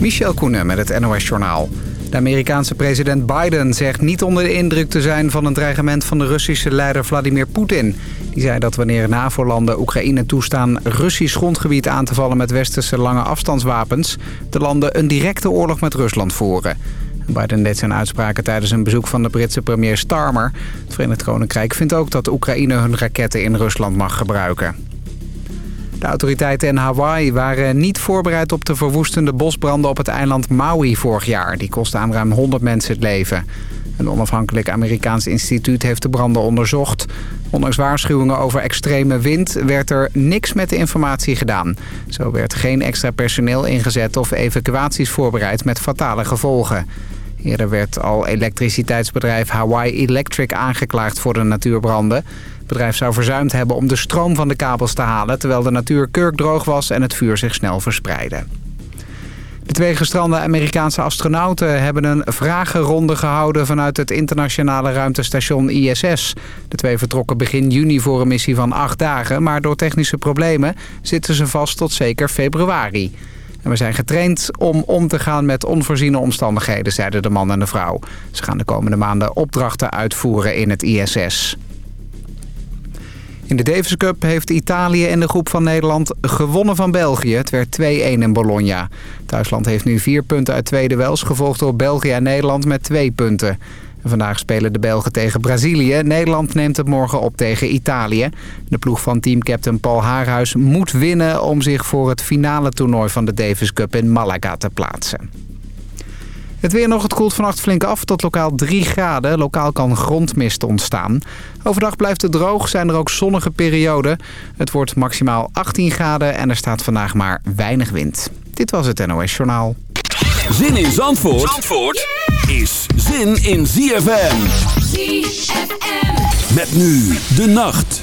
Michel Koenen met het NOS-journaal. De Amerikaanse president Biden zegt niet onder de indruk te zijn... van een dreigement van de Russische leider Vladimir Poetin. Die zei dat wanneer NAVO-landen Oekraïne toestaan... Russisch grondgebied aan te vallen met westerse lange afstandswapens... de landen een directe oorlog met Rusland voeren. Biden deed zijn uitspraken tijdens een bezoek van de Britse premier Starmer. Het Verenigd Koninkrijk vindt ook dat Oekraïne hun raketten in Rusland mag gebruiken. De autoriteiten in Hawaii waren niet voorbereid op de verwoestende bosbranden op het eiland Maui vorig jaar. Die kostten aan ruim 100 mensen het leven. Een onafhankelijk Amerikaans instituut heeft de branden onderzocht. Ondanks waarschuwingen over extreme wind werd er niks met de informatie gedaan. Zo werd geen extra personeel ingezet of evacuaties voorbereid met fatale gevolgen. Eerder werd al elektriciteitsbedrijf Hawaii Electric aangeklaagd voor de natuurbranden. Bedrijf zou verzuimd hebben om de stroom van de kabels te halen... terwijl de natuur kurkdroog was en het vuur zich snel verspreidde. De twee gestrande Amerikaanse astronauten hebben een vragenronde gehouden vanuit het internationale ruimtestation ISS. De twee vertrokken begin juni voor een missie van acht dagen, maar door technische problemen zitten ze vast tot zeker februari. We zijn getraind om om te gaan met onvoorziene omstandigheden, zeiden de man en de vrouw. Ze gaan de komende maanden opdrachten uitvoeren in het ISS. In de Davis Cup heeft Italië in de groep van Nederland gewonnen van België. Het werd 2-1 in Bologna. Duitsland heeft nu vier punten uit tweede wels, gevolgd door België en Nederland met twee punten. vandaag spelen de Belgen tegen Brazilië. Nederland neemt het morgen op tegen Italië. De ploeg van teamcaptain Paul Haarhuis moet winnen... om zich voor het finale toernooi van de Davis Cup in Malaga te plaatsen. Het weer nog, het koelt vannacht flink af tot lokaal 3 graden. Lokaal kan grondmist ontstaan. Overdag blijft het droog, zijn er ook zonnige perioden. Het wordt maximaal 18 graden en er staat vandaag maar weinig wind. Dit was het NOS Journaal. Zin in Zandvoort, Zandvoort is zin in ZFM. ZFM. Met nu de nacht.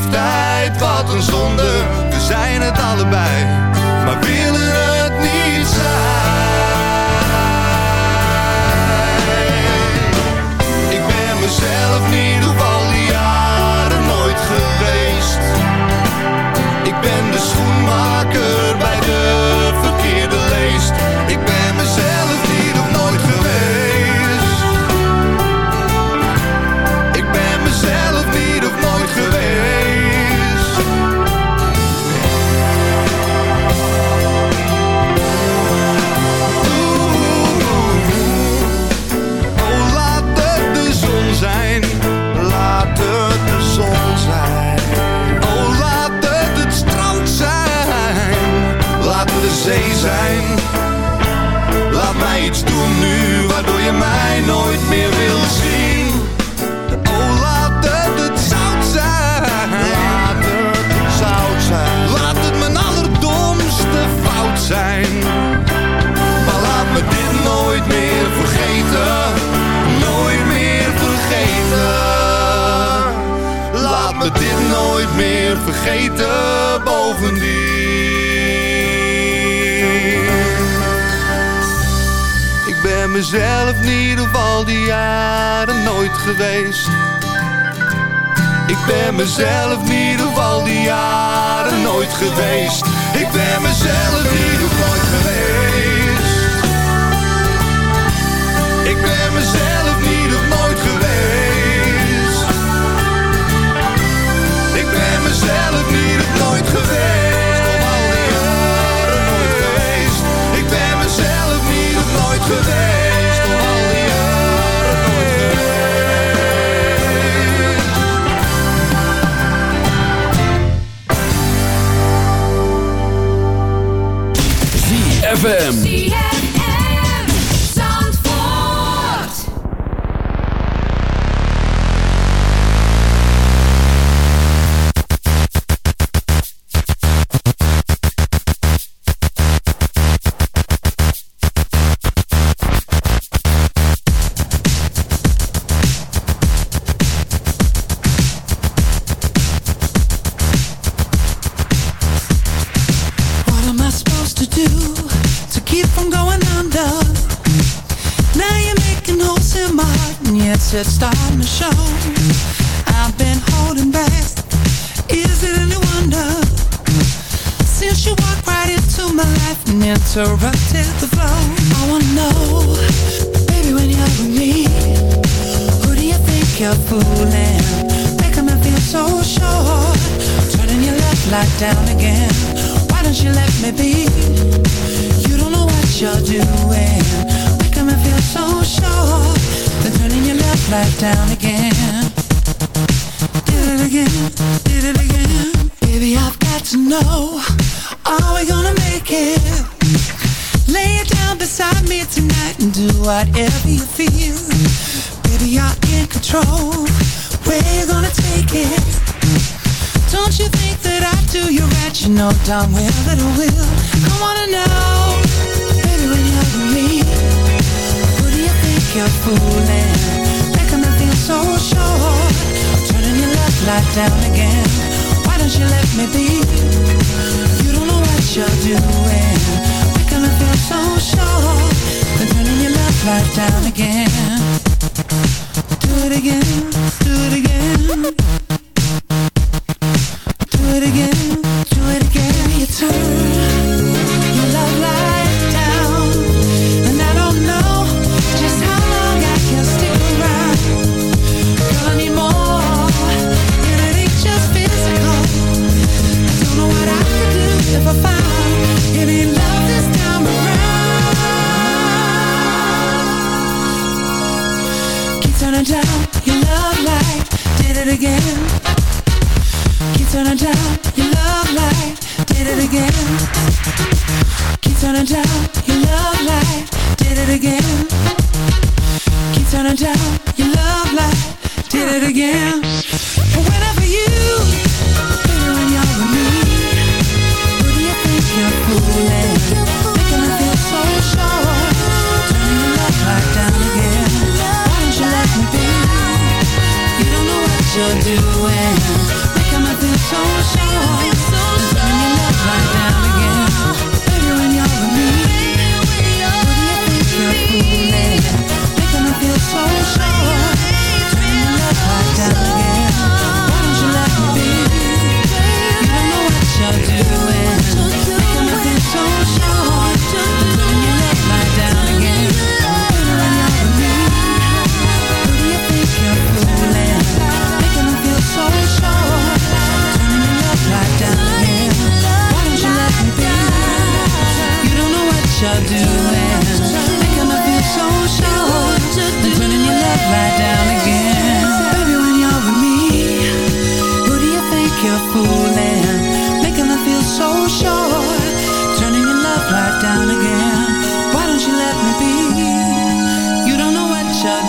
verliefdheid, wat een zonde. We zijn het allebei,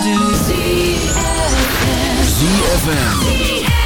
do. ZFM.